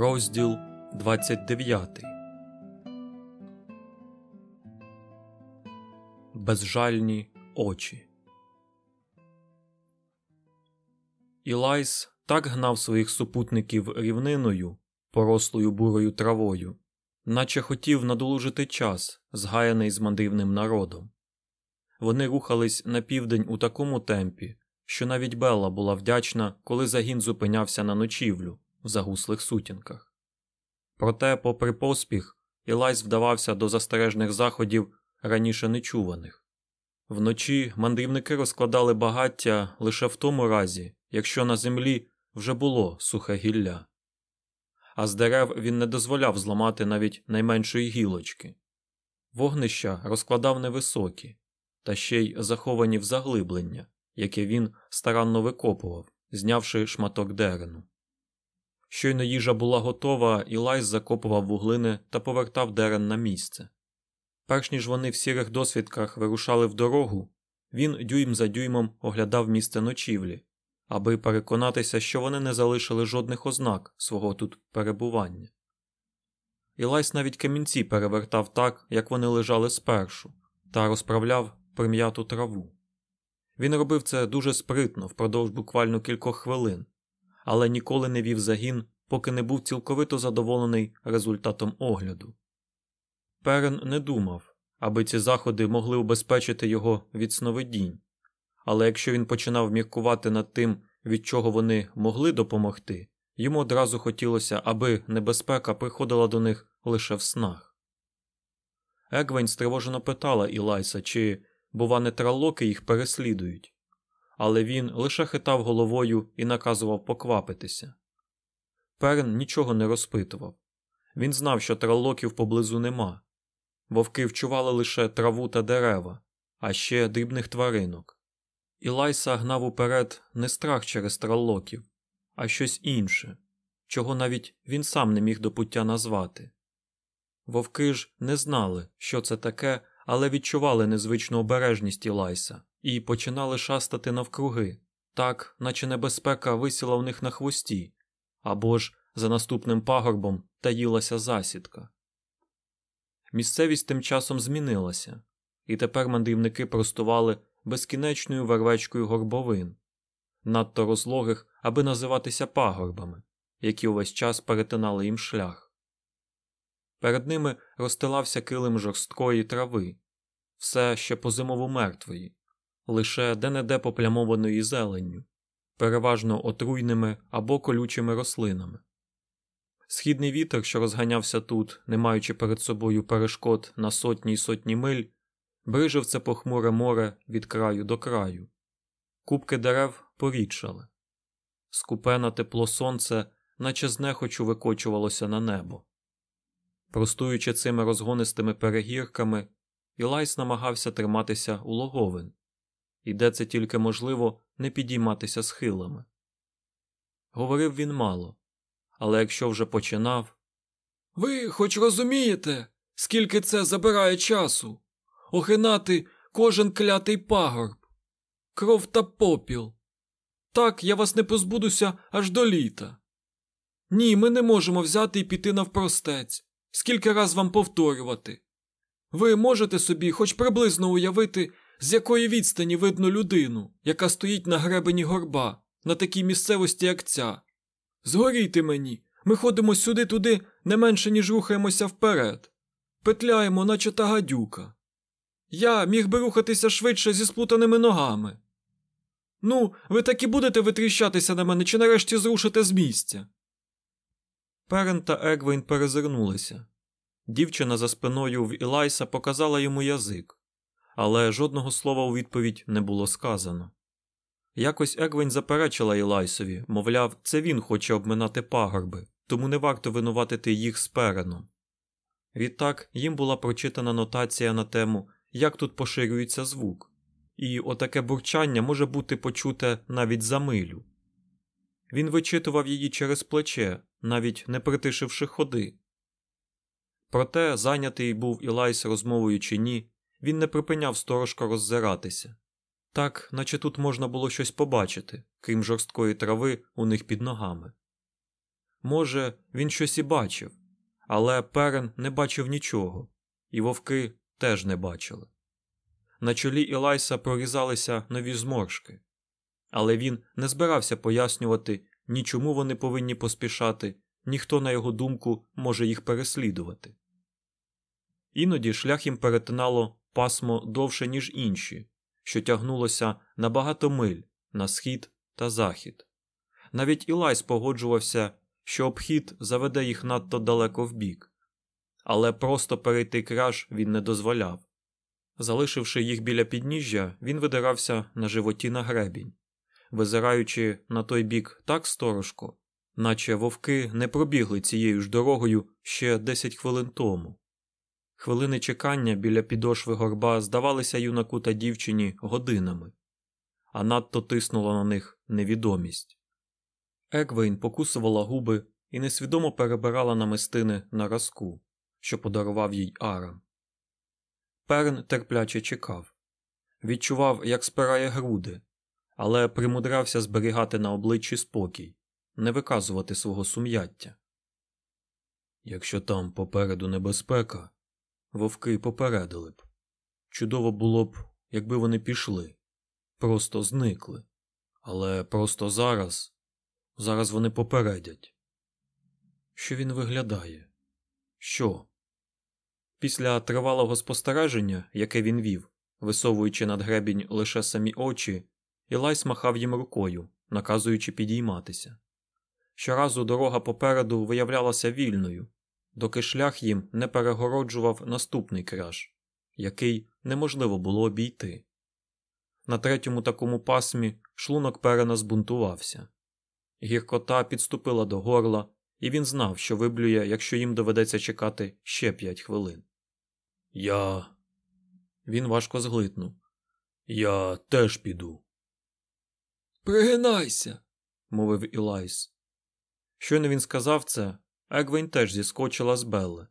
Розділ 29 Безжальні очі. Ілайс так гнав своїх супутників рівниною, порослою бурою травою, наче хотів надолужити час, згаяний з мандрівним народом. Вони рухались на південь у такому темпі, що навіть Белла була вдячна, коли загін зупинявся на ночівлю в загуслих сутінках. Проте, попри поспіх, Ілайс вдавався до застережних заходів раніше нечуваних. Вночі мандрівники розкладали багаття лише в тому разі, якщо на землі вже було сухе гілля, а з дерев він не дозволяв зламати навіть найменшої гілочки. Вогнища розкладав невисокі, та ще й заховані в заглиблення, яке він старанно викопував, знявши шматок дерену. Щойно їжа була готова, Ілайс закопував вуглини та повертав дерен на місце. Перш ніж вони в сірих досвітках вирушали в дорогу, він дюйм за дюймом оглядав місце ночівлі, аби переконатися, що вони не залишили жодних ознак свого тут перебування. Ілайс навіть камінці перевертав так, як вони лежали спершу, та розправляв прим'яту траву. Він робив це дуже спритно впродовж буквально кількох хвилин, але ніколи не вів загін, поки не був цілковито задоволений результатом огляду. Перен не думав, аби ці заходи могли убезпечити його від сновидінь, але якщо він починав міркувати над тим, від чого вони могли допомогти, йому одразу хотілося, аби небезпека приходила до них лише в снах. Егвень стривожено питала Ілайса, чи, бува, не тралоки їх переслідують, але він лише хитав головою і наказував поквапитися. Перн нічого не розпитував. Він знав, що тралоків поблизу нема. Вовки вчували лише траву та дерева, а ще дрібних тваринок. Ілайса гнав уперед не страх через тралоків, а щось інше, чого навіть він сам не міг до пуття назвати. Вовки ж не знали, що це таке, але відчували незвичну обережність Ілайса і починали шастати навкруги, так, наче небезпека висіла в них на хвості, або ж за наступним пагорбом таїлася засідка. Місцевість тим часом змінилася, і тепер мандрівники простували безкінечною вервечкою горбовин, надто розлогих, аби називатися пагорбами, які увесь час перетинали їм шлях. Перед ними розстилався килим жорсткої трави, все ще по зимову мертвої, лише де-не-де поплямованої зеленню, переважно отруйними або колючими рослинами. Східний вітер, що розганявся тут, не маючи перед собою перешкод на сотні й сотні миль, брижив це похмуре море від краю до краю. Кубки дерев порідшали. Скупе на тепло сонце, наче знехочу викочувалося на небо. Простуючи цими розгонистими перегірками, Ілайс намагався триматися у логовин, і де це тільки можливо не підійматися схилами. Говорив він мало, але якщо вже починав. Ви хоч розумієте, скільки це забирає часу? Охинати кожен клятий пагорб, кров та попіл. Так я вас не позбудуся аж до літа. Ні, ми не можемо взяти і піти навпростець. Скільки раз вам повторювати? Ви можете собі хоч приблизно уявити, з якої відстані видно людину, яка стоїть на гребені горба, на такій місцевості, як ця. Згорійте мені, ми ходимо сюди-туди не менше, ніж рухаємося вперед, петляємо, наче та гадюка. Я міг би рухатися швидше зі сплутаними ногами. Ну, ви так і будете витріщатися на мене чи нарешті зрушите з місця. Перен та Егвейн перезирнулися. Дівчина за спиною в Ілайса показала йому язик, але жодного слова у відповідь не було сказано. Якось Егвень заперечила Ілайсові, мовляв, це він хоче обминати пагорби, тому не варто винуватити їх з переном. Відтак їм була прочитана нотація на тему, як тут поширюється звук, і отаке бурчання може бути почуте навіть за милю. Він вичитував її через плече, навіть не притишивши ходи. Проте, зайнятий був Ілайс розмовою чи ні, він не припиняв сторожко роззиратися. Так, наче тут можна було щось побачити, крім жорсткої трави у них під ногами. Може, він щось і бачив, але перен не бачив нічого, і вовки теж не бачили. На чолі Ілайса прорізалися нові зморшки, але він не збирався пояснювати ні чому вони повинні поспішати, ніхто, на його думку, може їх переслідувати. Іноді шлях їм перетинало пасмо довше, ніж інші, що тягнулося на багато миль на схід та захід. Навіть Ілайс погоджувався, що обхід заведе їх надто далеко вбік, але просто перейти краж він не дозволяв. Залишивши їх біля підніжжя, він видирався на животі на гребінь, визираючи на той бік так сторожко, наче вовки не пробігли цією ж дорогою ще 10 хвилин тому. Хвилини чекання біля підошви горба здавалися юнаку та дівчині годинами, а надто тиснула на них невідомість. Еквейн покусувала губи і несвідомо перебирала намистини на разку, що подарував їй Арам. Перн терпляче чекав, відчував, як спирає груди, але примудрався зберігати на обличчі спокій, не виказувати свого сум'яття. Якщо там попереду небезпека, вовки попередили б. Чудово було б, якби вони пішли, просто зникли. Але просто зараз, зараз вони попередять. Що він виглядає? Що? Після тривалого спостереження, яке він вів, висовуючи над гребінь лише самі очі, Ілайс махав їм рукою, наказуючи підійматися. Щоразу дорога попереду виявлялася вільною, доки шлях їм не перегороджував наступний краж, який неможливо було обійти. На третьому такому пасмі шлунок перена збунтувався. Гіркота підступила до горла, і він знав, що виблює, якщо їм доведеться чекати ще п'ять хвилин. Я. Він важко зглитнув. Я теж піду. Пригинайся, мовив Ілайс. Щойно він сказав це, Егвейн теж зіскочила з Белли.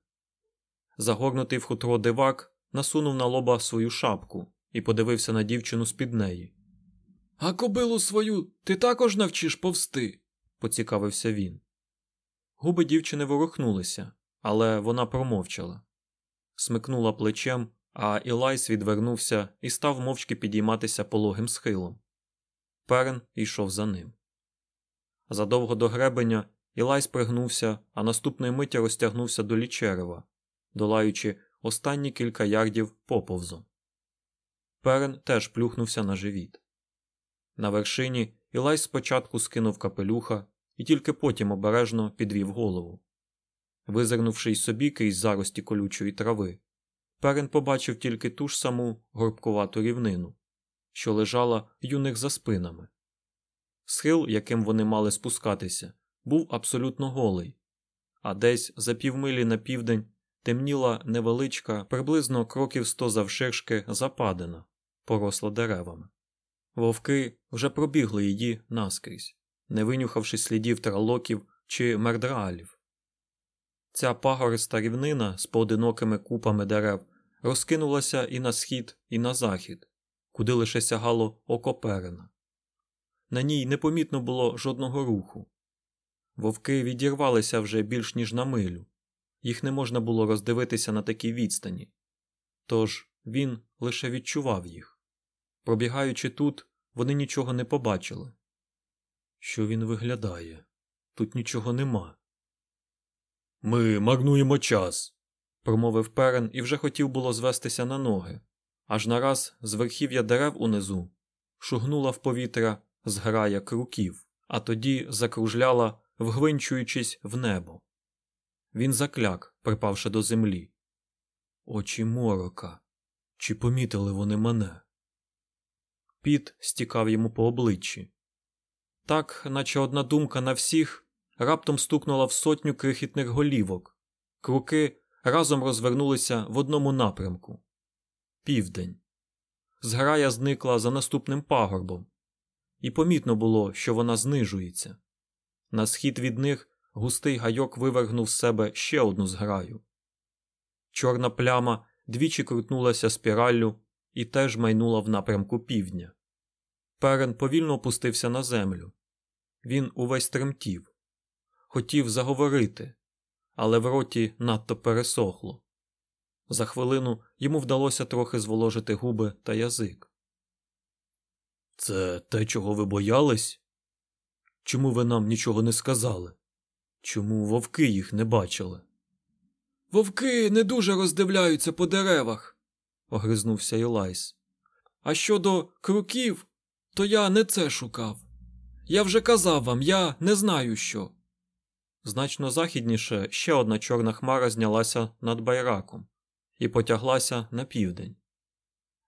Загорнутий в хутро дивак насунув на лоба свою шапку і подивився на дівчину з під неї. А кобилу свою ти також навчиш повсти? поцікавився він. Губи дівчини ворухнулися, але вона промовчала. Смикнула плечем, а Ілайс відвернувся і став мовчки підійматися пологим схилом. Перен йшов за ним. Задовго до гребеня Ілайс пригнувся, а наступної миті розтягнувся до лічерева, долаючи останні кілька ярдів поповзом. Перен теж плюхнувся на живіт. На вершині Ілайс спочатку скинув капелюха і тільки потім обережно підвів голову. Визирнувши й собі крізь зарості колючої трави, Перен побачив тільки ту ж саму горбкувату рівнину, що лежала й у них за спинами. Схил, яким вони мали спускатися, був абсолютно голий, а десь за півмилі на південь темніла невеличка, приблизно кроків сто завширшки западина, поросла деревами. Вовки вже пробігли її наскрізь, не винюхавши слідів тралоків чи мердраалів. Ця пагориста рівнина з поодинокими купами дерев розкинулася і на схід, і на захід, куди лише сягало око перена. На ній непомітно було жодного руху. Вовки відірвалися вже більш ніж на милю, їх не можна було роздивитися на такій відстані. Тож він лише відчував їх. Пробігаючи тут, вони нічого не побачили. Що він виглядає? Тут нічого нема. Ми марнуємо час, промовив перен і вже хотів було звестися на ноги. Аж нараз з верхів'я дерев унизу шугнула в повітря зграя круків, а тоді закружляла, вгвинчуючись в небо. Він закляк, припавши до землі. Очі морока. Чи помітили вони мене? Піт стікав йому по обличчі. Так, наче одна думка на всіх, раптом стукнула в сотню крихітних голівок. Круки разом розвернулися в одному напрямку. Південь. Зграя зникла за наступним пагорбом, і помітно було, що вона знижується. На схід від них густий гайок вивергнув з себе ще одну зграю. Чорна пляма двічі крутнулася спіраллю і теж майнула в напрямку півдня. Перен повільно опустився на землю. Він увесь тремтів. хотів заговорити, але в роті надто пересохло. За хвилину йому вдалося трохи зволожити губи та язик. Це те, чого ви боялись? Чому ви нам нічого не сказали? Чому вовки їх не бачили? Вовки не дуже роздивляються по деревах, огризнувся Ілайс. А щодо круків, то я не це шукав. Я вже казав вам, я не знаю що. Значно західніше ще одна чорна хмара знялася над байраком і потяглася на південь.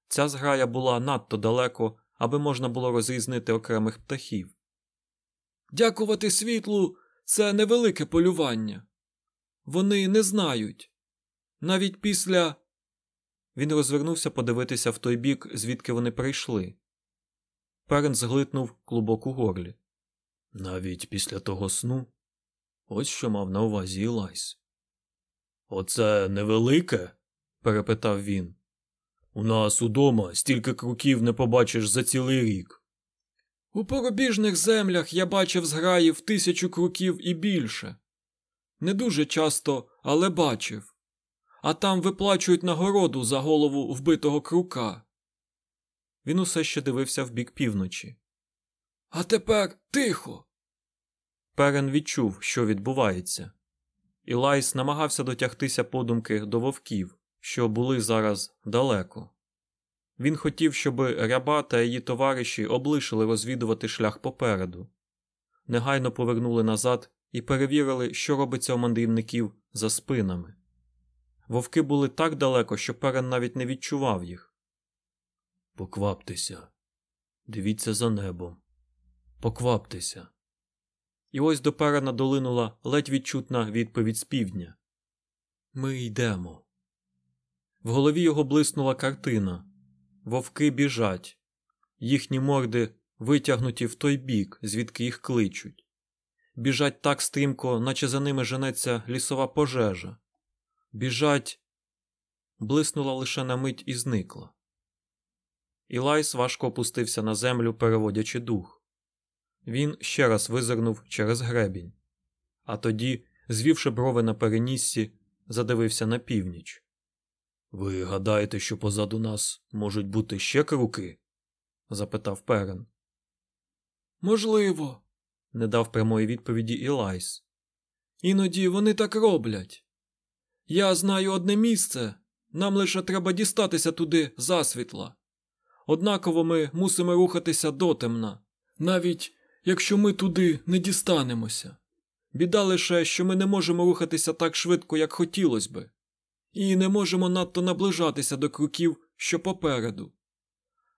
Ця зграя була надто далеко, аби можна було розрізнити окремих птахів. Дякувати світлу, це невелике полювання. Вони не знають. Навіть після. Він розвернувся подивитися в той бік, звідки вони прийшли. Перен зглитнув клубок у горлі. Навіть після того сну. Ось що мав на увазі Ілайс. Оце невелике? Перепитав він. У нас удома стільки круків не побачиш за цілий рік. У поробіжних землях я бачив зграї в тисячу круків і більше. Не дуже часто, але бачив. А там виплачують нагороду за голову вбитого крука. Він усе ще дивився в бік півночі. А тепер тихо. Перен відчув, що відбувається. Ілайс намагався дотягтися подумки до вовків, що були зараз далеко. Він хотів, щоб ряба та її товариші облишили розвідувати шлях попереду, негайно повернули назад і перевірили, що робиться у мандрівників за спинами. Вовки були так далеко, що перен навіть не відчував їх. Покваптеся, дивіться за небом, покваптеся. І ось до перена долинула ледь відчутна відповідь з півдня. Ми йдемо. В голові його блиснула картина. Вовки біжать, їхні морди витягнуті в той бік, звідки їх кличуть. Біжать так стрімко, наче за ними женеться лісова пожежа. Біжать. Блиснула лише на мить і зникла. Ілайс важко опустився на землю, переводячи дух. Він ще раз визирнув через гребінь, а тоді, звівши брови на переніссі, задивився на північ. Ви гадаєте, що позаду нас можуть бути ще круки? запитав Перен. Можливо, не дав прямої відповіді Ілайс. Іноді вони так роблять. Я знаю одне місце, нам лише треба дістатися туди засвітла. Однаково ми мусимо рухатися дотемна, навіть якщо ми туди не дістанемося. Біда лише, що ми не можемо рухатися так швидко, як хотілося би, і не можемо надто наближатися до круків, що попереду.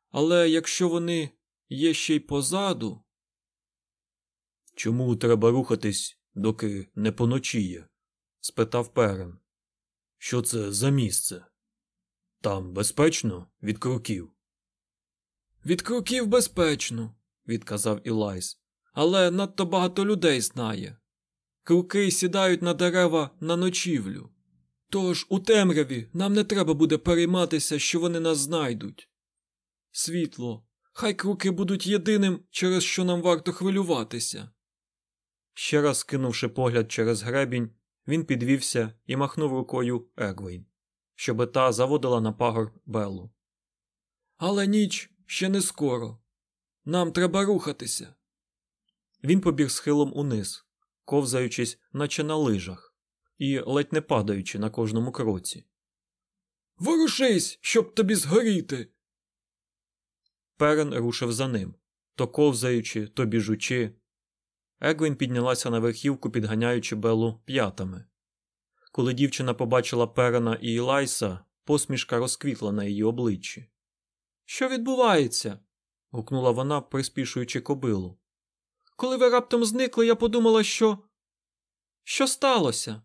Але якщо вони є ще й позаду. Чому треба рухатись, доки не поночіє? спитав Перен. Що це за місце? Там безпечно від круків? Від круків безпечно, відказав Ілайс, але надто багато людей знає. Круки сідають на дерева на ночівлю. Тож у темряві нам не треба буде перейматися, що вони нас знайдуть. Світло, хай круки будуть єдиним, через що нам варто хвилюватися. Ще раз кинувши погляд через гребінь, він підвівся і махнув рукою Егвейн, щоби та заводила на пагор Беллу. Але ніч ще не скоро. Нам треба рухатися. Він побіг схилом униз, ковзаючись, наче на лижах, і ледь не падаючи на кожному кроці. Ворушись, щоб тобі згоріти. Перен рушив за ним то ковзаючи, то біжучи. Егвін піднялася на верхівку, підганяючи Беллу п'ятами. Коли дівчина побачила Перена і Ілайса, посмішка розквітла на її обличчі. Що відбувається? гукнула вона, приспішуючи кобилу. Коли ви раптом зникли, я подумала, що. Що сталося?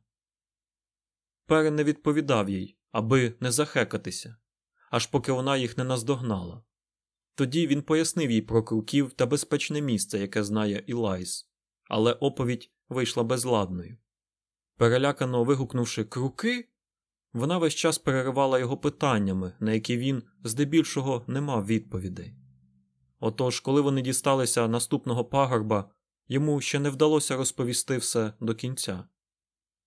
Перен не відповідав їй, аби не захекатися, аж поки вона їх не наздогнала. Тоді він пояснив їй про круків та безпечне місце, яке знає Ілайс, але оповідь вийшла безладною. Перелякано вигукнувши круки, вона весь час переривала його питаннями, на які він здебільшого не мав відповідей. Отож, коли вони дісталися наступного пагорба, йому ще не вдалося розповісти все до кінця.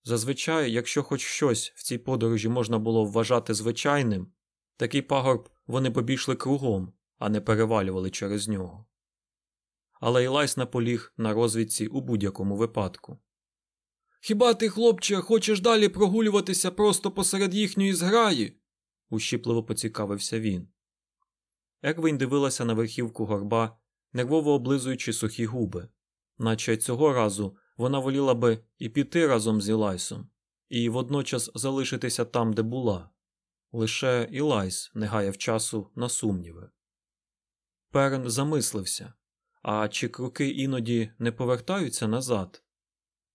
Зазвичай, якщо хоч щось в цій подорожі можна було вважати звичайним, такий пагорб вони побійшли кругом, а не перевалювали через нього. Але Ілайс наполіг на розвідці у будь-якому випадку. Хіба ти, хлопче, хочеш далі прогулюватися просто посеред їхньої зграї? ущіпливо поцікавився він. Егвейн дивилася на верхівку горба, нервово облизуючи сухі губи, наче цього разу вона воліла би і піти разом з Ілайсом, і водночас залишитися там, де була. Лише Ілайс не гаяв часу на сумніви. Перен замислився а чи круки іноді не повертаються назад?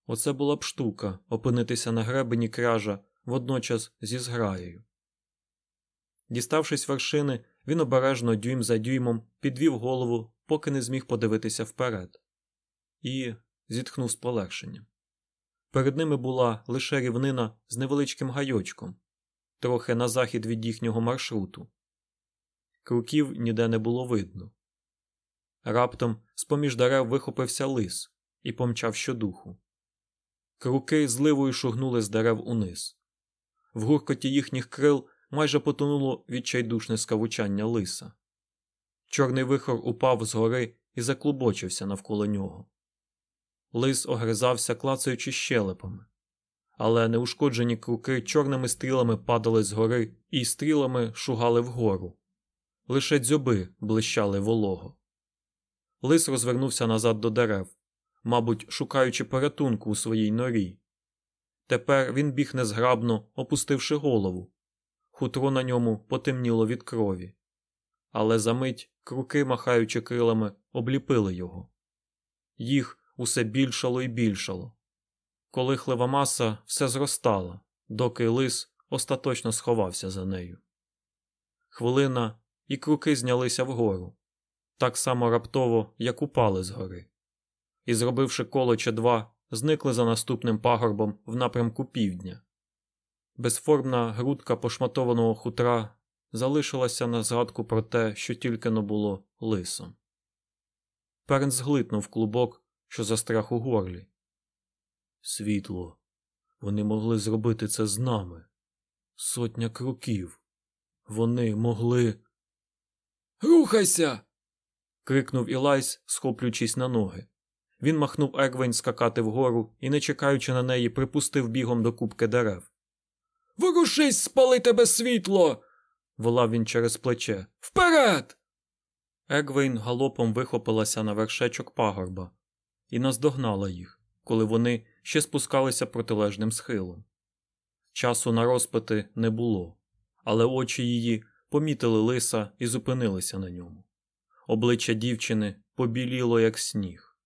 Оце була б штука опинитися на гребені кряжа водночас зі зграєю. Діставшись вершини, він обережно дюйм за дюймом підвів голову, поки не зміг подивитися вперед, і зітхнув з полегшенням. Перед ними була лише рівнина з невеличким гайочком, трохи на захід від їхнього маршруту. Круків ніде не було видно. Раптом з поміж дерев вихопився лис і помчав щодуху. Круки зливою шугнули з дерев униз. В гуркоті їхніх крил майже потонуло відчайдушне скавучання лиса. Чорний вихор упав згори і заклубочився навколо нього. Лис огризався, клацаючи щелепами, але неушкоджені круки чорними стрілами падали згори і стрілами шугали вгору. Лише дзьоби блищали волого. Лис розвернувся назад до дерев, мабуть, шукаючи порятунку у своїй норі. Тепер він біг незграбно, опустивши голову. Хутро на ньому потемніло від крові. Але за мить круки, махаючи крилами, обліпили його. Їх усе більшало і більшало. Колихлива маса все зростала, доки лис остаточно сховався за нею. Хвилина, і круки знялися вгору так само раптово, як упали з гори, і, зробивши коло чи два, зникли за наступним пагорбом в напрямку півдня. Безформна грудка пошматованого хутра залишилася на згадку про те, що тільки но було лисом. Перн зглитнув клубок, що застряг у горлі. Світло. Вони могли зробити це з нами. Сотня кроків. Вони могли. Рухайся! крикнув Ілайс, схоплюючись на ноги. Він махнув Егвень скакати вгору і, не чекаючи на неї, припустив бігом до кубки дерев. Ворушись, спали тебе світло. волав він через плече. Вперед! Егвейн галопом вихопилася на вершечок пагорба і наздогнала їх, коли вони ще спускалися протилежним схилом. Часу на розпити не було, але очі її помітили лиса і зупинилися на ньому. Обличчя дівчини побіліло, як сніг.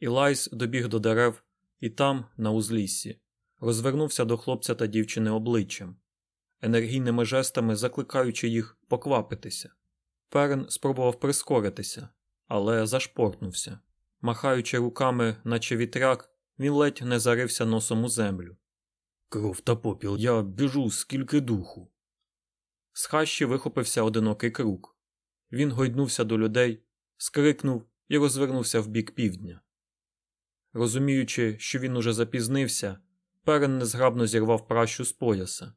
Ілайс добіг до дерев і там, на узліссі, розвернувся до хлопця та дівчини обличчям, енергійними жестами закликаючи їх поквапитися. Перен спробував прискоритися, але зашпортнувся. Махаючи руками, наче вітряк, він ледь не зарився носом у землю. Кров та попіл, я біжу, скільки духу. З хащі вихопився одинокий круг. Він гойднувся до людей, скрикнув і розвернувся в бік півдня. Розуміючи, що він уже запізнився, перен незграбно зірвав пращу з пояса.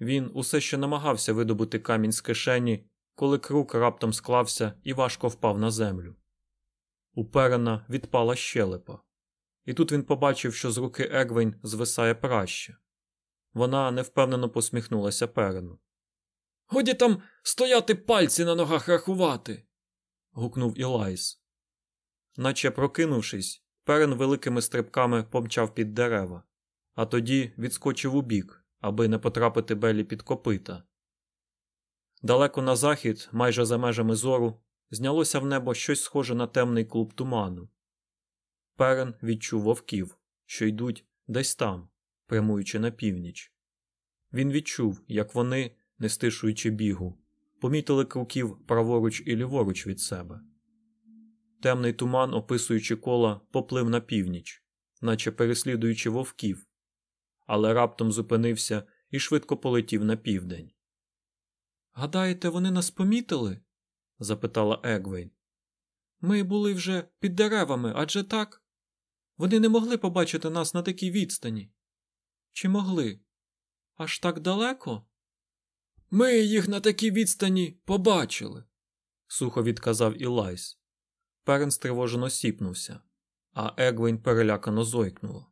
Він усе ще намагався видобути камінь з кишені, коли крук раптом склався і важко впав на землю. У перена відпала щелепа, і тут він побачив, що з руки Егвень звисає праща. Вона невпевнено посміхнулася перену. Годі там стояти пальці на ногах рахувати. гукнув Ілайс. Наче прокинувшись, перен великими стрибками помчав під дерева, а тоді відскочив у бік, аби не потрапити белі під копита. Далеко на захід, майже за межами зору, знялося в небо щось схоже на темний клуб туману. Перен відчув вовків, що йдуть десь там, прямуючи на північ. Він відчув, як вони не стишуючи бігу, помітили круків праворуч і ліворуч від себе. Темний туман, описуючи кола, поплив на північ, наче переслідуючи вовків, але раптом зупинився і швидко полетів на південь. Гадаєте, вони нас помітили? Запитала Егвейн. Ми були вже під деревами, адже так? Вони не могли побачити нас на такій відстані. Чи могли? Аж так далеко? Ми їх на такій відстані побачили, сухо відказав Ілайс. Перен стривожено сіпнувся, а Егвейн перелякано зойкнула.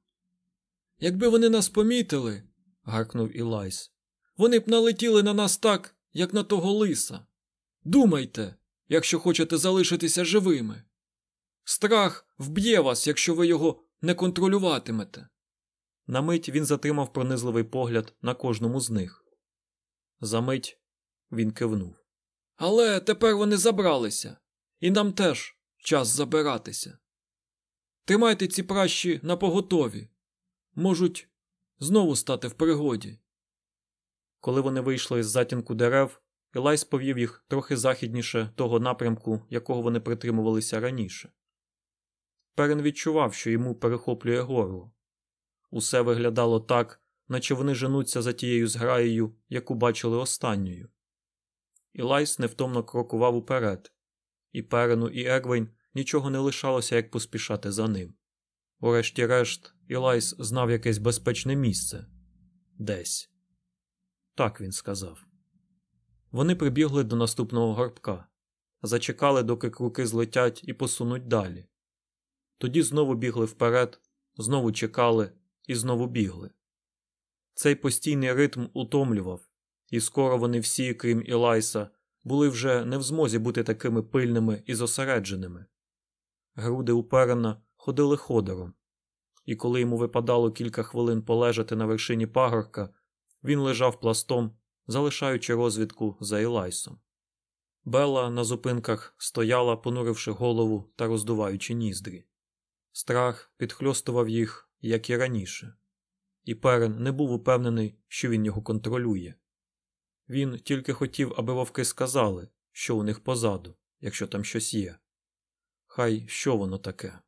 Якби вони нас помітили, гаркнув Ілайс, вони б налетіли на нас так, як на того лиса. Думайте, якщо хочете залишитися живими. Страх вб'є вас, якщо ви його не контролюватимете. На мить він затримав пронизливий погляд на кожному з них. За мить він кивнув. Але тепер вони забралися, і нам теж час забиратися. Тримайте ці пращі на поготові. Можуть знову стати в пригоді. Коли вони вийшли з затінку дерев, Елайс повів їх трохи західніше того напрямку, якого вони притримувалися раніше. Перен відчував, що йому перехоплює горло. Усе виглядало так, наче вони женуться за тією зграєю, яку бачили останньою. Ілайс невтомно крокував уперед, і Перену, і Егвейн нічого не лишалося, як поспішати за ним. Урешті-решт, Ілайс знав якесь безпечне місце десь. Так він сказав. Вони прибігли до наступного горбка, зачекали, доки круки злетять і посунуть далі. Тоді знову бігли вперед, знову чекали і знову бігли. Цей постійний ритм утомлював, і скоро вони всі, крім Ілайса, були вже не в змозі бути такими пильними і зосередженими. Груди уперена ходили ходором, і коли йому випадало кілька хвилин полежати на вершині пагорка, він лежав пластом, залишаючи розвідку за Ілайсом. Белла на зупинках стояла, понуривши голову та роздуваючи ніздрі. Страх підхльостував їх, як і раніше, і Перен не був упевнений, що він його контролює. Він тільки хотів, аби вовки сказали, що у них позаду, якщо там щось є. Хай що воно таке.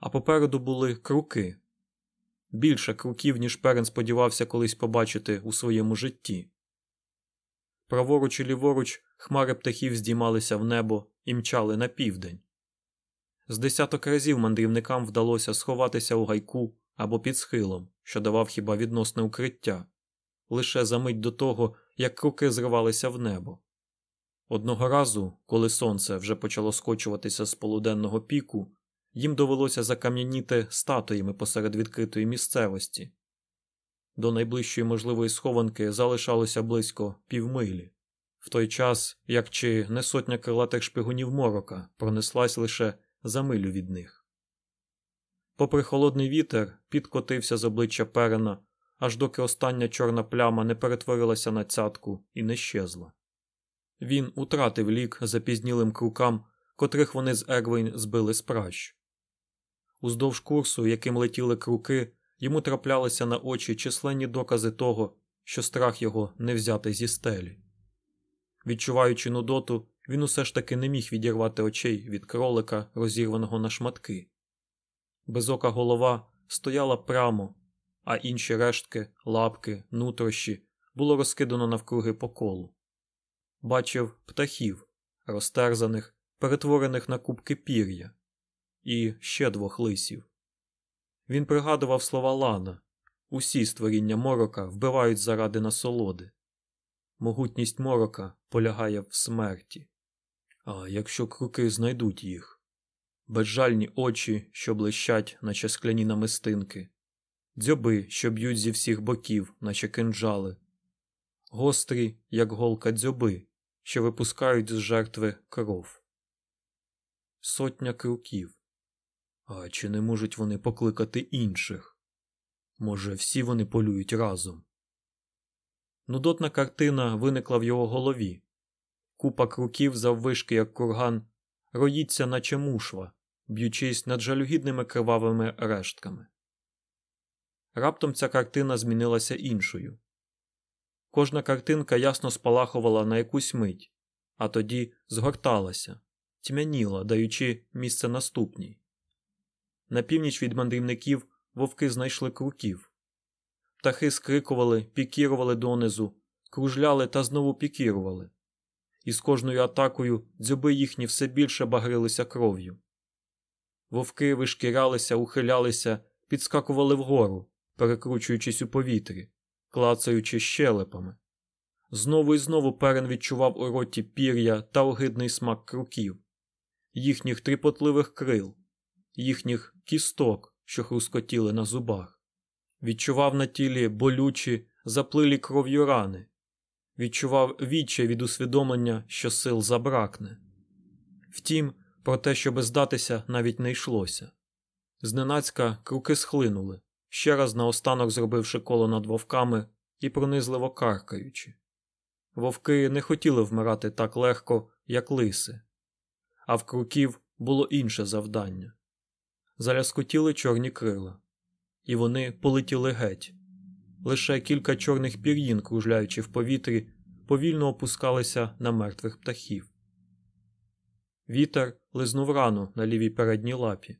А попереду були круки більше круків, ніж Перен сподівався колись побачити у своєму житті. Праворуч і ліворуч хмари птахів здіймалися в небо і мчали на південь. З десяток разів мандрівникам вдалося сховатися у гайку або під схилом, що давав хіба відносне укриття, лише за мить до того, як круки зривалися в небо. Одного разу, коли сонце вже почало скочуватися з полуденного піку, їм довелося закам'яніти статуями посеред відкритої місцевості. До найближчої можливої схованки залишалося близько півмилі, в той час, як чи не сотня крилатих шпигунів морока пронеслась лише за милю від них. Попри холодний вітер, підкотився з обличчя перена, аж доки остання чорна пляма не перетворилася на цятку і не щезла. Він утратив лік запізнілим крукам, котрих вони з Егвейн збили з пращ. Уздовж курсу, яким летіли круки, йому траплялися на очі численні докази того, що страх його не взяти зі стелі. Відчуваючи нудоту, він усе ж таки не міг відірвати очей від кролика, розірваного на шматки. Безока голова стояла прямо, а інші рештки, лапки, нутрощі було розкидано навкруги по колу. Бачив птахів, розтерзаних, перетворених на кубки пір'я, і ще двох лисів. Він пригадував слова Лана усі створіння морока вбивають заради насолоди. Могутність морока полягає в смерті. А якщо круки знайдуть їх, безжальні очі, що блищать, наче скляні намистинки, дзьоби, що б'ють зі всіх боків, наче кинджали, гострі, як голка дзьоби, що випускають з жертви кров. Сотня круків. А чи не можуть вони покликати інших? Може, всі вони полюють разом? Нудотна картина виникла в його голові. Купа круків заввишки, як курган, роїться, наче мушва, б'ючись над жалюгідними кривавими рештками. Раптом ця картина змінилася іншою. Кожна картинка ясно спалахувала на якусь мить, а тоді згорталася, тьмяніла, даючи місце наступній. На північ від мандрівників вовки знайшли круків. Птахи скрикували, пікірували донизу, кружляли та знову пікірували. І з кожною атакою дзьоби їхні все більше багрилися кров'ю. Вовки вишкірялися, ухилялися, підскакували вгору, перекручуючись у повітрі, клацаючи щелепами. Знову і знову перен відчував у роті пір'я та огидний смак круків, їхніх тріпотливих крил, їхніх кісток, що хрускотіли на зубах, відчував на тілі болючі, заплилі кров'ю рани, відчував відчай від усвідомлення, що сил забракне. Втім, про те, щоби здатися, навіть не йшлося. Зненацька круки схлинули, ще раз наостанок зробивши коло над вовками і пронизливо каркаючи. Вовки не хотіли вмирати так легко, як лиси, а в круків було інше завдання. Заляскотіли чорні крила, і вони полетіли геть. Лише кілька чорних пір'їн, кружляючи в повітрі, повільно опускалися на мертвих птахів. Вітер лизнув рану на лівій передній лапі.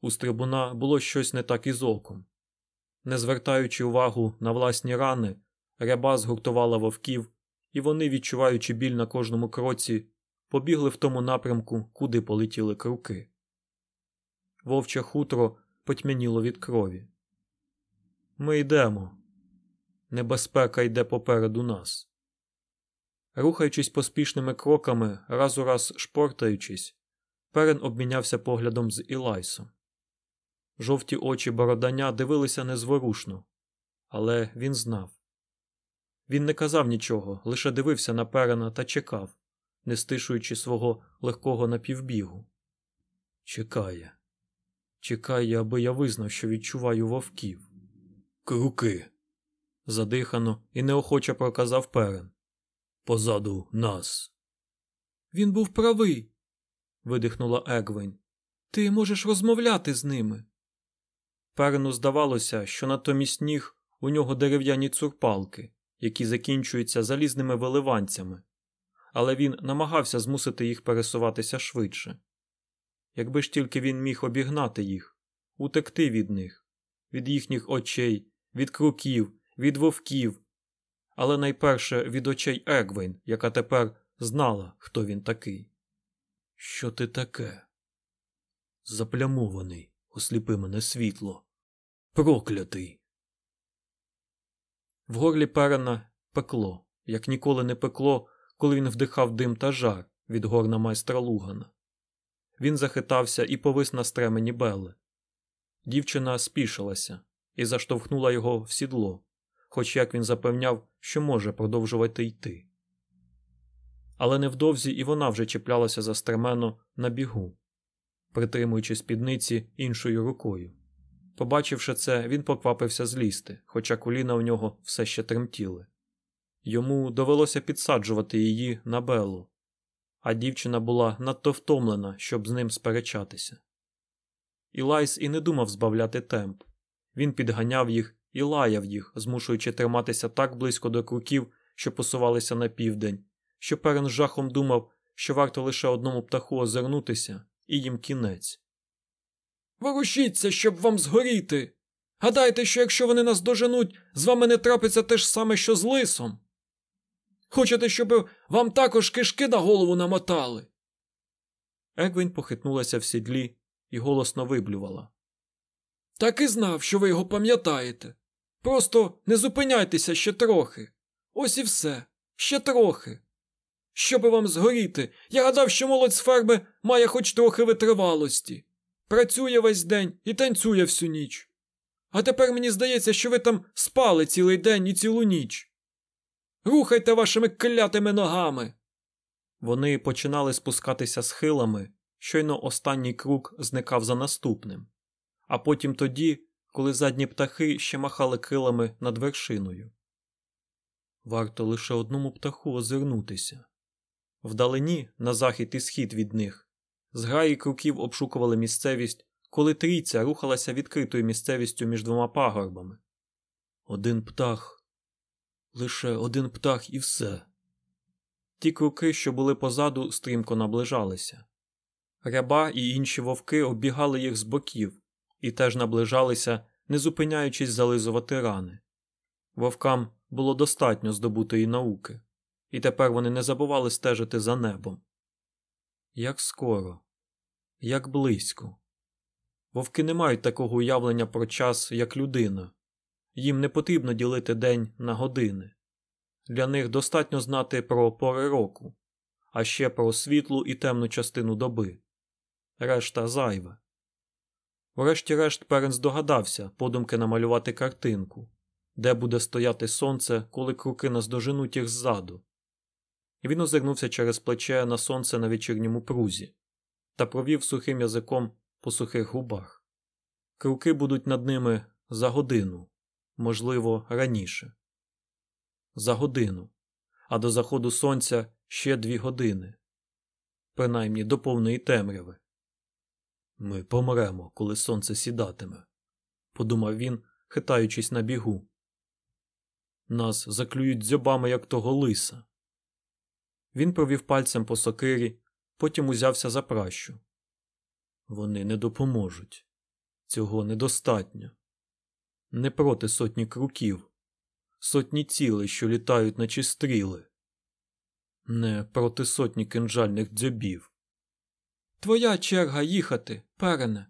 У стрибуна було щось не так із оком. Не звертаючи увагу на власні рани, ряба згуртувала вовків, і вони, відчуваючи біль на кожному кроці, побігли в тому напрямку, куди полетіли круки. Вовче хутро потьмяніло від крові. Ми йдемо. Небезпека йде попереду нас. Рухаючись поспішними кроками, раз у раз шпортаючись, перен обмінявся поглядом з Ілайсом. Жовті очі бородання дивилися незворушно, але він знав. Він не казав нічого, лише дивився на перена та чекав, не стишуючи свого легкого напівбігу. Чекає, чекає, аби я визнав, що відчуваю вовків. Круки. задихано і неохоче проказав перен. Позаду нас. Він був правий, видихнула Егвень. Ти можеш розмовляти з ними. Перену здавалося, що натомість ніг у нього дерев'яні цурпалки, які закінчуються залізними виливанцями, але він намагався змусити їх пересуватися швидше. Якби ж тільки він міг обігнати їх, утекти від них, від їхніх очей, від круків, від вовків, але найперше від очей Егвейн, яка тепер знала, хто він такий. Що ти таке? Заплямований, осліпи мене світло. Проклятий. В горлі перена пекло, як ніколи не пекло, коли він вдихав дим та жар від горна майстра Лугана. Він захитався і повис на стремені Белли. Дівчина спішилася і заштовхнула його в сідло, хоч як він запевняв, що може продовжувати йти. Але невдовзі і вона вже чіплялася за стремено на бігу, притримуючи спідниці іншою рукою. Побачивши це, він поквапився злізти, хоча коліна у нього все ще тремтіли. Йому довелося підсаджувати її на Белу, а дівчина була надто втомлена, щоб з ним сперечатися. Ілайс і не думав збавляти темп. Він підганяв їх і лаяв їх, змушуючи триматися так близько до круків, що посувалися на південь, що перен жахом думав, що варто лише одному птаху озирнутися, і їм кінець. Ворушіться, щоб вам згоріти. Гадайте, що якщо вони нас доженуть, з вами не трапиться те ж саме, що з лисом. Хочете, щоб вам також кишки на голову намотали? Егвін похитнулася в сідлі і голосно виблювала. Так і знав, що ви його пам'ятаєте. Просто не зупиняйтеся ще трохи. Ось і все, ще трохи. Щоби вам згоріти, я гадав, що молодь з ферми має хоч трохи витривалості. Працює весь день і танцює всю ніч. А тепер мені здається, що ви там спали цілий день і цілу ніч. Рухайте вашими клятими ногами. Вони починали спускатися схилами, щойно останній круг зникав за наступним, а потім тоді, коли задні птахи ще махали крилами над вершиною. Варто лише одному птаху озирнутися. Вдалині, на захід і схід від них, зграї круків обшукували місцевість, коли трійця рухалася відкритою місцевістю між двома пагорбами. Один птах, лише один птах і все. Ті круки, що були позаду, стрімко наближалися. Ряба і інші вовки оббігали їх з боків і теж наближалися, не зупиняючись зализувати рани. Вовкам було достатньо здобутої науки, і тепер вони не забували стежити за небом. Як скоро, як близько, Вовки не мають такого уявлення про час, як людина. Їм не потрібно ділити день на години. Для них достатньо знати про пори року, а ще про світлу і темну частину доби. Решта зайве. Врешті-решт Перен здогадався подумки намалювати картинку, де буде стояти сонце, коли круки наздоженуть їх ззаду. Він озирнувся через плече на сонце на вечірньому прузі та провів сухим язиком по сухих губах. Круки будуть над ними за годину, можливо, раніше. За годину, а до заходу сонця ще дві години, принаймні до повної темряви. Ми помремо, коли сонце сідатиме, подумав він, хитаючись на бігу. Нас заклюють дзьобами, як того лиса. Він провів пальцем по сокирі, потім узявся за пращу. Вони не допоможуть. Цього недостатньо. Не проти сотні круків, сотні цілей, що літають наче стріли, не проти сотні кинджальних дзьобів. Твоя черга їхати, перене,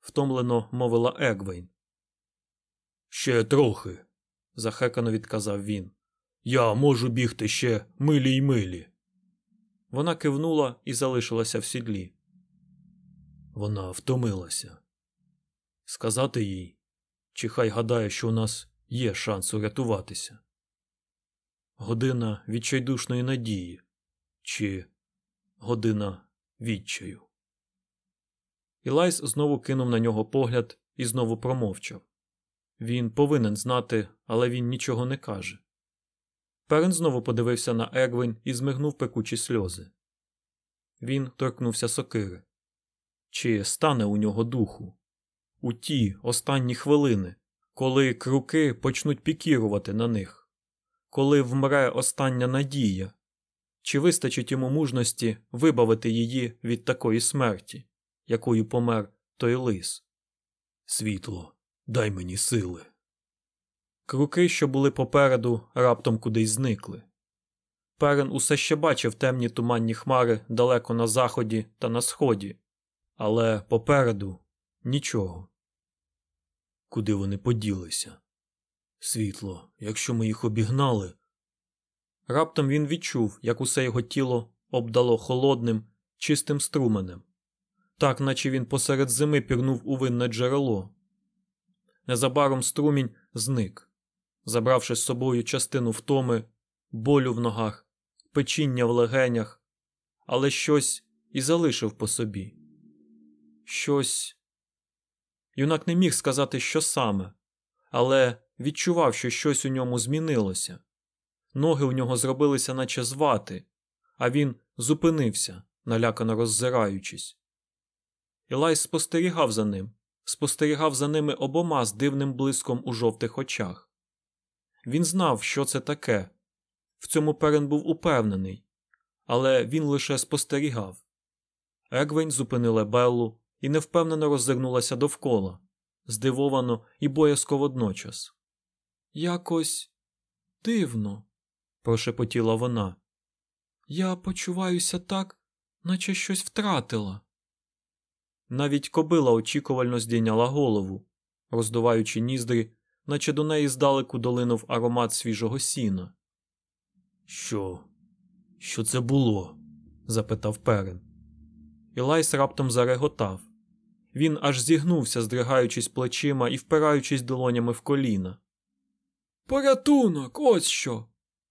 втомлено мовила Егвейн. Ще трохи, захекано відказав він. Я можу бігти ще милі й милі. Вона кивнула і залишилася в сідлі. Вона втомилася. Сказати їй, чи хай гадає, що у нас є шанс урятуватися. Година відчайдушної надії, чи година відчаю. Ілайс знову кинув на нього погляд і знову промовчав. Він повинен знати, але він нічого не каже. Перен знову подивився на Егвін і змигнув пекучі сльози. Він торкнувся сокири. Чи стане у нього духу? У ті останні хвилини, коли круки почнуть пікірувати на них, коли вмре остання надія, чи вистачить йому мужності вибавити її від такої смерті, якою помер той лис? Світло, дай мені сили. Круки, що були попереду, раптом кудись зникли. Перен усе ще бачив темні туманні хмари далеко на заході та на сході, але попереду нічого. Куди вони поділися? Світло, якщо ми їх обігнали. Раптом він відчув, як усе його тіло обдало холодним, чистим струменем, так наче він посеред зими пірнув у винне джерело. Незабаром струмінь зник, забравши з собою частину втоми, болю в ногах, печіння в легенях, але щось і залишив по собі. Щось. Юнак не міг сказати, що саме, але відчував, що щось у ньому змінилося. Ноги у нього зробилися, наче звати, а він зупинився, налякано роззираючись. Ілай спостерігав за ним, спостерігав за ними обома з дивним блиском у жовтих очах. Він знав, що це таке. В цьому Перен був упевнений, але він лише спостерігав. Егвень зупинила Беллу і невпевнено роззирнулася довкола, здивовано і боязко водночас. Якось дивно, прошепотіла вона. Я почуваюся так, наче щось втратила. Навіть кобила очікувально здійняла голову, роздуваючи ніздрі, наче до неї здалеку долинув аромат свіжого сіна. Що? Що це було? запитав Перен. Ілайс раптом зареготав. Він аж зігнувся, здригаючись плечима і впираючись долонями в коліна. Порятунок, ось що.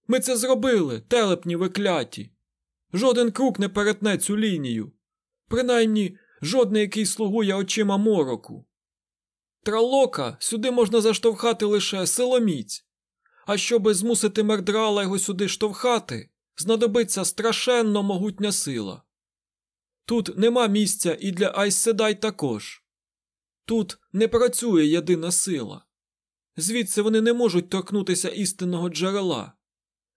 Ми це зробили, телепні викляті. Жоден крук не перетне цю лінію. Принаймні, жодний, який слугує очима мороку. Тралока сюди можна заштовхати лише силоміць, а щоби змусити мердрала його сюди штовхати, знадобиться страшенно могутня сила. Тут нема місця і для Айсседай також. Тут не працює єдина сила. Звідси вони не можуть торкнутися істинного джерела,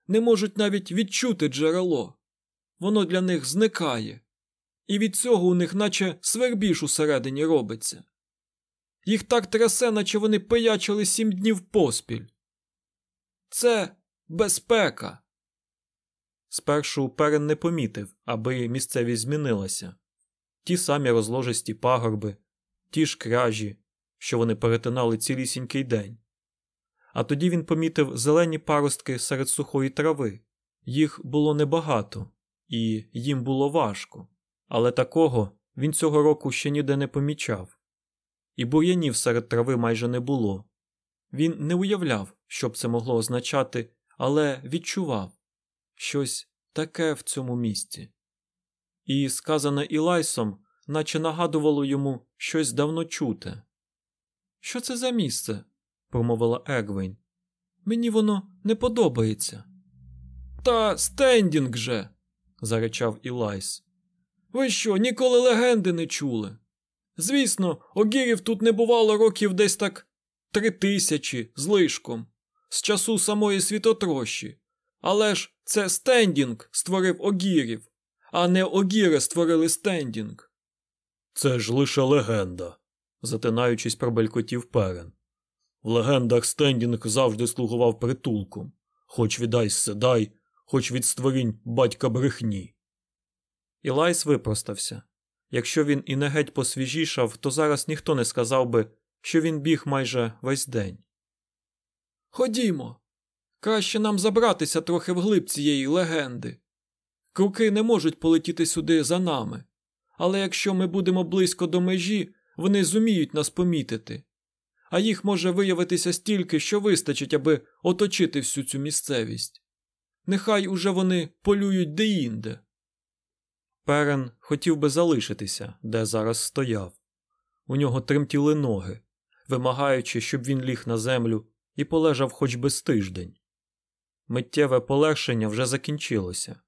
не можуть навіть відчути джерело. Воно для них зникає, і від цього у них наче свербіж усередині робиться. Їх так трясе, наче вони пиячили сім днів поспіль. Це безпека. Спершу Перен не помітив, аби місцевість змінилася. Ті самі розложисті пагорби, ті ж кряжі, що вони перетинали цілісінький день. А тоді він помітив зелені паростки серед сухої трави. Їх було небагато, і їм було важко, але такого він цього року ще ніде не помічав. І бур'янів серед трави майже не було. Він не уявляв, що б це могло означати, але відчував щось таке в цьому місці. І сказане Ілайсом, наче нагадувало йому щось давно чуте. Що це за місце? промовила Егвейн. Мені воно не подобається. Та стендінг же, заричав Ілайс. Ви що, ніколи легенди не чули? Звісно, огірів тут не бувало років десь так три тисячі з лишком, з часу самої світотрощі. Але ж це стендінг створив огірів, а не огіри створили стендінг. Це ж лише легенда, затинаючись, пробелькотів Перрин. В легендах стендінг завжди слугував притулком, хоч від Айз Седай, хоч від створінь батька брехні. Ілайс випростався. Якщо він і не геть посвіжішав, то зараз ніхто не сказав би, що він біг майже весь день. Ходімо. Краще нам забратися трохи вглиб цієї легенди. Круки не можуть полетіти сюди за нами, але якщо ми будемо близько до межі, вони зуміють нас помітити, а їх може виявитися стільки, що вистачить, аби оточити всю цю місцевість. Нехай уже вони полюють деінде. Перен хотів би залишитися, де зараз стояв. У нього тремтіли ноги, вимагаючи, щоб він ліг на землю і полежав хоч би з тиждень. Миттєве полегшення вже закінчилося.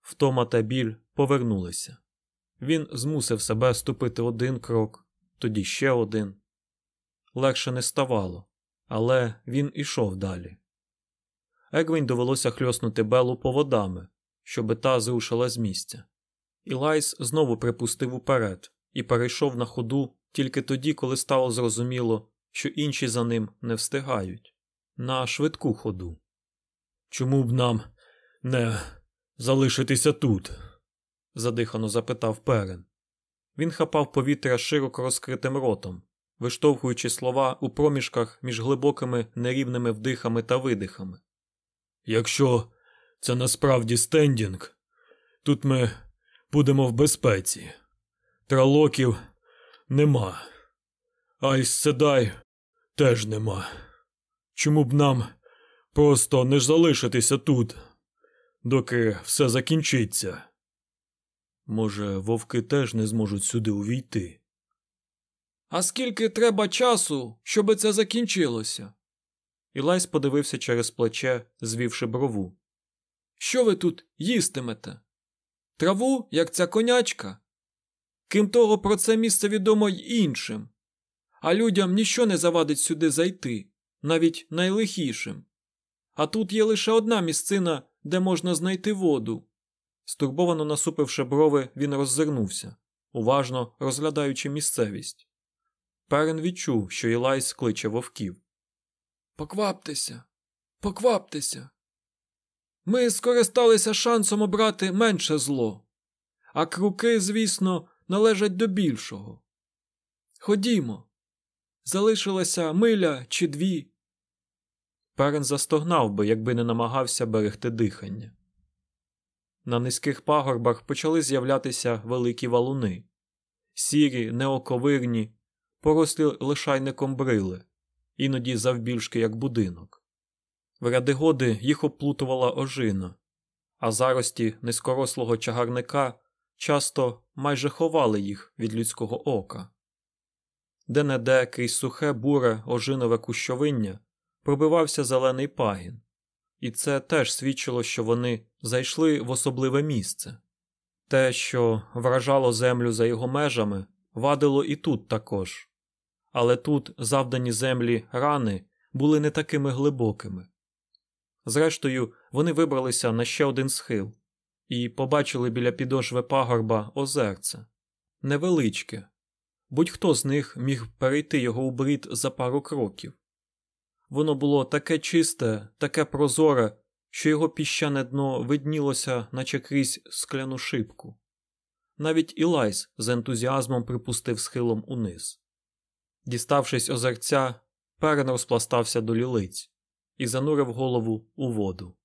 Втома та біль повернулися. Він змусив себе ступити один крок, тоді ще один. Легше не ставало, але він ішов далі. Егвень довелося хльоснути Белу поводами, щоби та зрушила з місця. Ілайс знову припустив уперед і перейшов на ходу тільки тоді, коли стало зрозуміло, що інші за ним не встигають на швидку ходу. Чому б нам не залишитися тут? задихано запитав перен. Він хапав повітря широко розкритим ротом, виштовхуючи слова у проміжках між глибокими нерівними вдихами та видихами. Якщо це насправді стендінг, тут ми будемо в безпеці. Тралоків нема. Айс Седай теж нема. Чому б нам просто не залишитися тут, доки все закінчиться? Може, вовки теж не зможуть сюди увійти. А скільки треба часу, щоби це закінчилося? Ілайс подивився через плече, звівши брову. Що ви тут їстимете? Траву, як ця конячка? Крім того, про це місце відомо й іншим, а людям ніщо не завадить сюди зайти, навіть найлихішим. А тут є лише одна місцина, де можна знайти воду. Стурбовано насупивши брови, він роззирнувся, уважно розглядаючи місцевість. Перен відчув, що Ілайс кличе вовків. Покваптеся, покваптеся. Ми скористалися шансом обрати менше зло, а круки, звісно, належать до більшого. Ходімо. Залишилася миля чи дві. Перен застогнав би, якби не намагався берегти дихання. На низьких пагорбах почали з'являтися великі валуни, сірі, неоковирні, порослі лишайником брили, іноді завбільшки як будинок. В ряди годи їх оплутувала ожина, а зарості низькорослого чагарника часто майже ховали їх від людського ока. Де не де крізь сухе буре ожинове кущовиння пробивався зелений пагін, і це теж свідчило, що вони зайшли в особливе місце. Те, що вражало землю за його межами, вадило і тут також, але тут завдані землі рани були не такими глибокими. Зрештою, вони вибралися на ще один схил і побачили біля підошви пагорба озерце невеличке, будь-хто з них міг перейти його у брід за пару кроків. Воно було таке чисте, таке прозоре, що його піщане дно виднілося, наче крізь скляну шибку. Навіть Ілайс з ентузіазмом припустив схилом униз. Діставшись озерця, перен розпластався до лілиць і занурив голову у воду.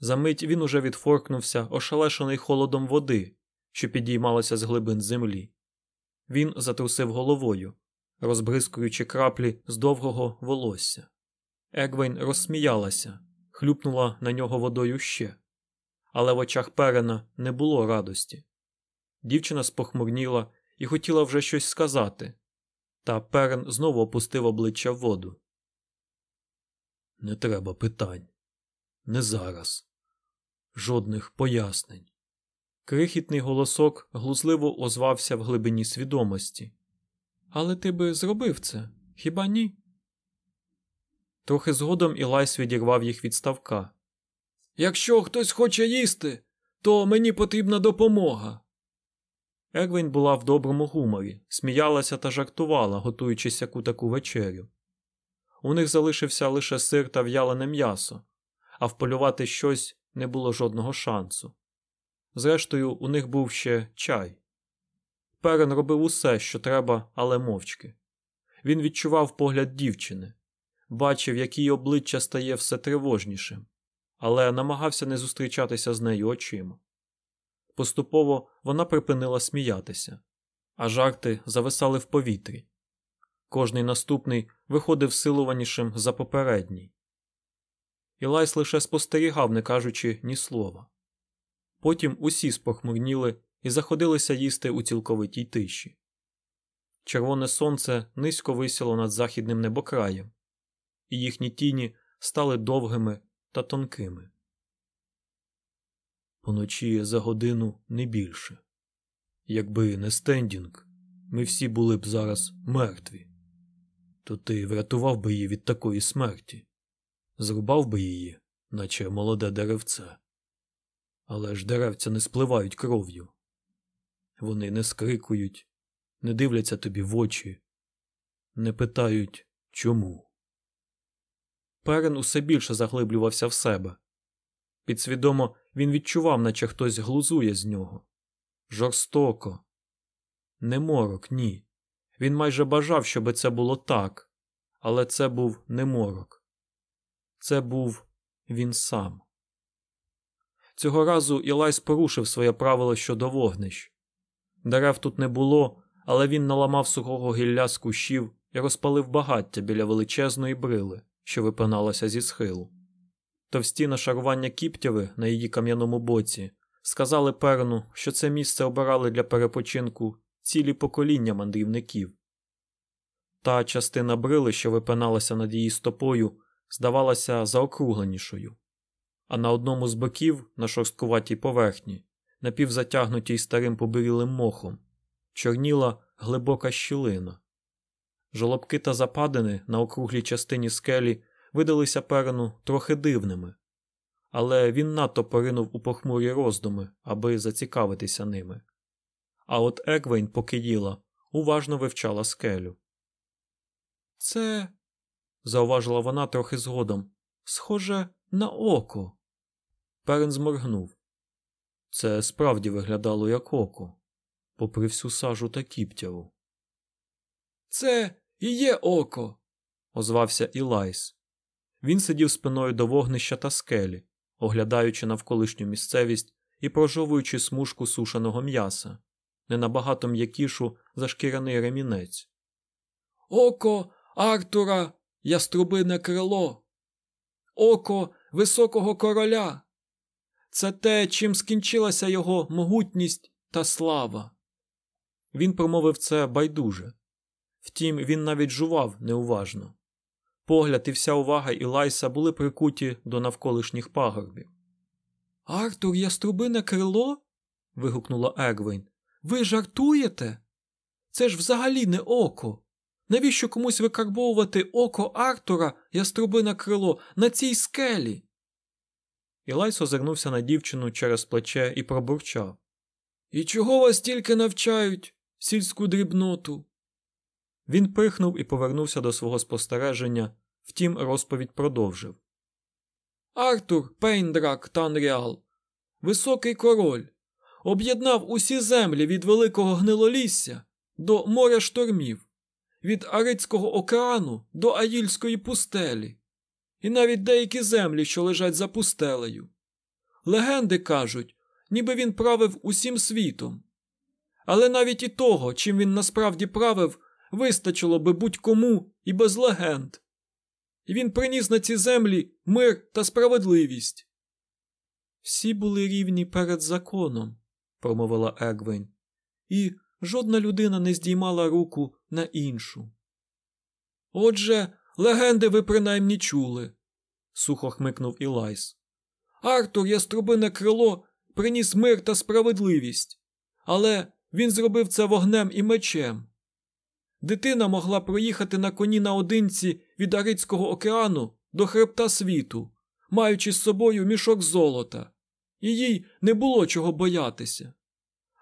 Замить він уже відфоркнувся, ошалешений холодом води, що підіймалася з глибин землі. Він затрусив головою, розбризкуючи краплі з довгого волосся. Егвейн розсміялася, хлюпнула на нього водою ще, але в очах перена не було радості. Дівчина спохмурніла і хотіла вже щось сказати, та перен знову опустив обличчя в воду. Не треба питань. Не зараз. Жодних пояснень. Крихітний голосок глузливо озвався в глибині свідомості. Але ти би зробив це, хіба ні? Трохи згодом Ілайс відірвав їх від ставка. Якщо хтось хоче їсти, то мені потрібна допомога. Егвін була в доброму гуморі, сміялася та жартувала, готуючись яку таку вечерю. У них залишився лише сир та в'ялене м'ясо, а вполювати щось не було жодного шансу. Зрештою, у них був ще чай. Перен робив усе, що треба, але мовчки. Він відчував погляд дівчини, бачив, як її обличчя стає все тривожнішим, але намагався не зустрічатися з нею очима. Поступово вона припинила сміятися, а жарти зависали в повітрі. Кожний наступний виходив силуванішим за попередній. Ілайс лише спостерігав, не кажучи ні слова. Потім усі спохмурніли і заходилися їсти у цілковитій тиші. Червоне сонце низько висіло над західним небокраєм, і їхні тіні стали довгими та тонкими. Поночі за годину не більше. Якби не стендінг, ми всі були б зараз мертві. То ти врятував би її від такої смерті, зрубав би її, наче молоде деревце. Але ж деревця не спливають кров'ю. Вони не скрикують, не дивляться тобі в очі, не питають чому. Перен усе більше заглиблювався в себе. Підсвідомо він відчував, наче хтось глузує з нього. Жорстоко. Не морок, ні. Він майже бажав, щоби це було так, але це був не морок. Це був він сам. Цього разу Ілайс порушив своє правило щодо вогнищ. Дерев тут не було, але він наламав сухого гілля з кущів і розпалив багаття біля величезної брили, що випиналася зі схилу. Товсті нашарування кіптяви на її кам'яному боці сказали Перну, що це місце обирали для перепочинку цілі покоління мандрівників. Та частина брили, що випиналася над її стопою, здавалася заокругленішою, а на одному з боків, на шорсткуватій поверхні, напівзатягнутій старим побирілим мохом, чорніла глибока щілина. Жолобки та западини на округлій частині скелі видалися перену трохи дивними, але він надто поринув у похмурі роздуми, аби зацікавитися ними. А от Еквейн, поки їла, уважно вивчала скелю. Це, зауважила вона трохи згодом, схоже на око. Перен зморгнув. Це справді виглядало як око, попри всю сажу та кіптяву. Це і є око, озвався Ілайс. Він сидів спиною до вогнища та скелі, оглядаючи навколишню місцевість і прожовуючи смужку сушеного м'яса, не набагато м'якішу за шкіряний ремінець. Око Артура, яструбине крило, око високого короля. Це те, чим скінчилася його могутність та слава. Він промовив це байдуже. Втім, він навіть жував неуважно. Погляд і вся увага Ілайса були прикуті до навколишніх пагорбів. Артур яструбине крило? вигукнула Егвейн. Ви жартуєте? Це ж взагалі не око. Навіщо комусь викарбовувати око Артура яструбине крило на цій скелі? Ілайс озирнувся на дівчину через плече і пробурчав. І чого вас тільки навчають, сільську дрібноту? Він пихнув і повернувся до свого спостереження, втім, розповідь продовжив. Артур Пейндрак Танріал, високий король, об'єднав усі землі від великого гнилолісся до моря штормів. від Арицького океану до Аїльської пустелі, і навіть деякі землі, що лежать за пустелею. Легенди кажуть, ніби він правив усім світом. Але навіть і того, чим він насправді правив, вистачило би будь-кому і без легенд. І він приніс на ці землі мир та справедливість. Всі були рівні перед законом, промовила Егвень, і жодна людина не здіймала руку на іншу. Отже, легенди ви принаймні чули, сухо хмикнув Ілайс. Артур яструбине крило приніс мир та справедливість, але він зробив це вогнем і мечем. Дитина могла проїхати на коні наодинці від Арицького океану до хребта світу, маючи з собою мішок золота, і їй не було чого боятися.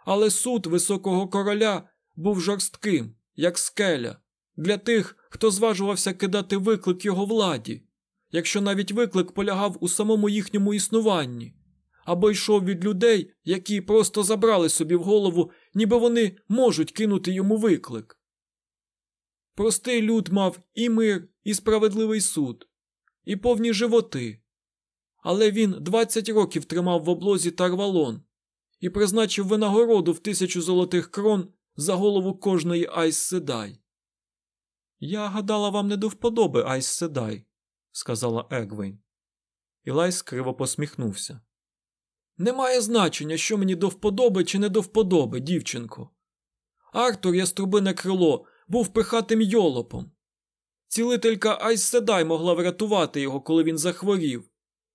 Але суд високого короля був жорстким, як скеля, для тих, хто зважувався кидати виклик його владі, якщо навіть виклик полягав у самому їхньому існуванні, або йшов від людей, які просто забрали собі в голову, ніби вони можуть кинути йому виклик. Простий люд мав і мир, і справедливий суд, і повні животи. Але він 20 років тримав в облозі Тарвалон і призначив винагороду в тисячу золотих крон за голову кожної Айс Седай. Я гадала вам не до вподоби Айс Седай, сказала Егвейн. Ілайс криво посміхнувся. Немає значення, що мені до вподоби чи не до вподоби, дівчинко. Артур Яструбине Крило був пихатим йолопом. Цілителька Айс Седай могла врятувати його, коли він захворів,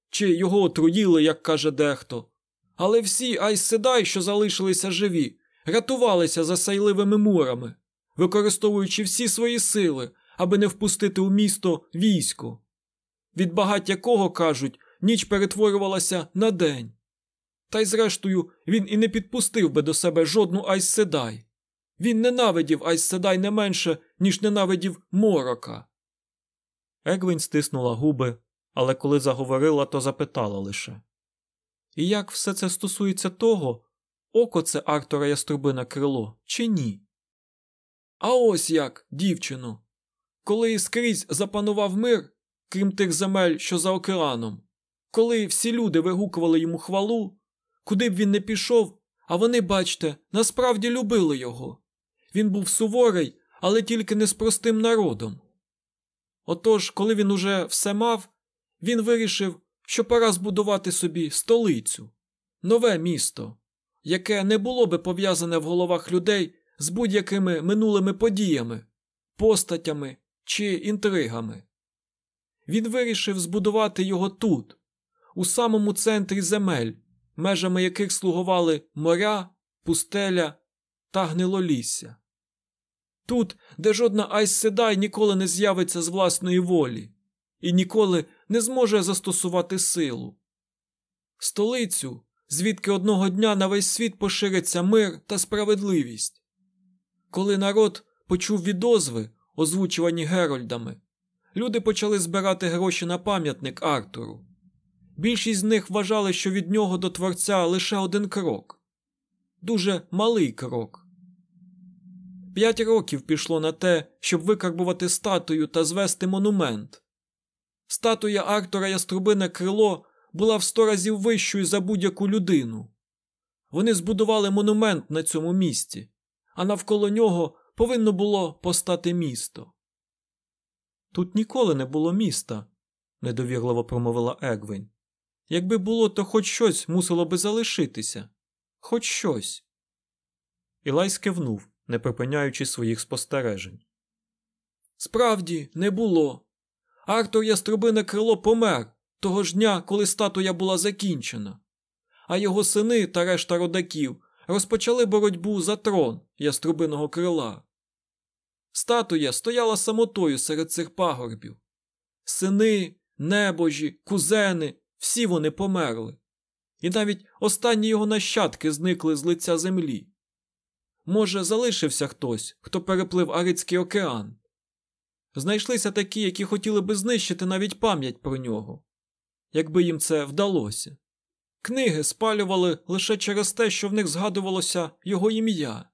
чи його отруїли, як каже дехто. Але всі Айс Седай, що залишилися живі, рятувалися за сяйливими мурами, використовуючи всі свої сили, аби не впустити у місто військо, від багать якого, кажуть, ніч перетворювалася на день. Та й зрештою він і не підпустив би до себе жодну Айс Седай. Він ненавидів Айс Седай не менше, ніж ненавидів морока. Егвін стиснула губи, але коли заговорила, то запитала лише І як все це стосується того, око це Артура Яструбина крило, чи ні? А ось як, дівчино. Коли скрізь запанував мир, крім тих земель, що за океаном, коли всі люди вигукували йому хвалу, куди б він не пішов, а вони, бачте, насправді любили його. Він був суворий, але тільки не з простим народом. Отож, коли він уже все мав, він вирішив, що пора збудувати собі столицю, нове місто, яке не було би пов'язане в головах людей з будь-якими минулими подіями, постатями чи інтригами. Він вирішив збудувати його тут, у самому центрі земель, межами яких слугували моря, пустеля та гнилолісся. Тут, де жодна Айс Седай ніколи не з'явиться з власної волі і ніколи не зможе застосувати силу. Столицю, звідки одного дня на весь світ пошириться мир та справедливість. Коли народ почув відозви, озвучувані Герольдами, люди почали збирати гроші на пам'ятник Артуру. Більшість з них вважали, що від нього до творця лише один крок дуже малий крок. П'ять років пішло на те, щоб викарбувати статую та звести монумент. Статуя Артура Яструбине крило була в сто разів вищою за будь-яку людину. Вони збудували монумент на цьому місці, а навколо нього повинно було постати місто. Тут ніколи не було міста, недовірливо промовила Егвень. Якби було, то хоч щось мусило би залишитися, хоч щось. Ілай кивнув, не припиняючи своїх спостережень. Справді, не було. Артур Яструбине крило помер того ж дня, коли статуя була закінчена, а його сини та решта родаків розпочали боротьбу за трон яструбиного крила. Статуя стояла самотою серед цих пагорбів. Сини, небожі, кузени, всі вони померли, і навіть останні його нащадки зникли з лиця землі. Може, залишився хтось, хто переплив Арицький океан. Знайшлися такі, які хотіли би знищити навіть пам'ять про нього, якби їм це вдалося. Книги спалювали лише через те, що в них згадувалося його ім'я.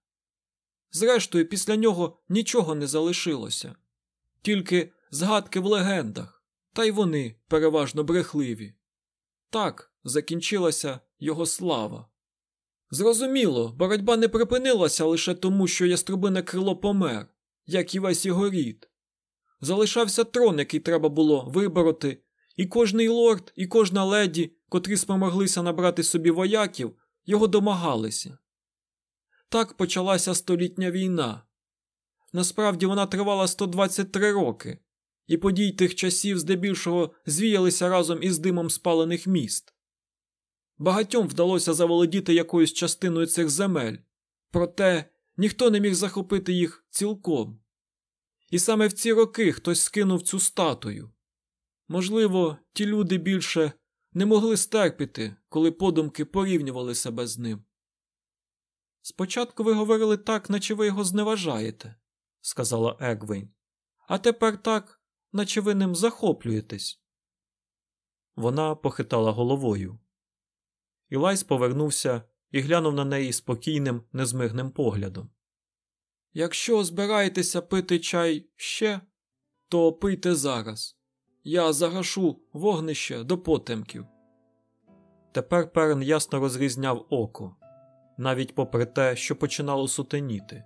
Зрештою, після нього нічого не залишилося, тільки згадки в легендах, та й вони переважно брехливі. Так закінчилася його слава. Зрозуміло, боротьба не припинилася лише тому, що яструбине крило помер, як і весь його рід. Залишався трон, який треба було вибороти, і кожний лорд, і кожна леді, котрі спомоглися набрати собі вояків, його домагалися. Так почалася столітня війна. Насправді вона тривала 123 роки, і подій тих часів здебільшого звіялися разом із димом спалених міст. Багатьом вдалося заволодіти якоюсь частиною цих земель, проте ніхто не міг захопити їх цілком. І саме в ці роки хтось скинув цю статую. Можливо, ті люди більше не могли стерпіти, коли подумки порівнювали себе з ним. Спочатку ви говорили так, наче ви його зневажаєте, сказала Егвейн, а тепер так, наче ви ним захоплюєтесь. Вона похитала головою. Ілайс повернувся і глянув на неї спокійним, незмигним поглядом. Якщо збираєтеся пити чай ще, то пийте зараз. Я загашу вогнище до потемків. Тепер Перен ясно розрізняв око, навіть попри те, що починало сутеніти.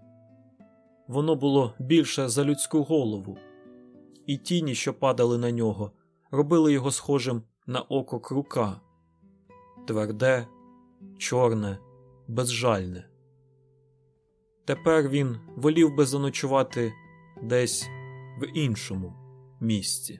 Воно було більше за людську голову, і тіні, що падали на нього, робили його схожим на око крука тверде, чорне, безжальне. Тепер він волів би заночувати десь в іншому місці.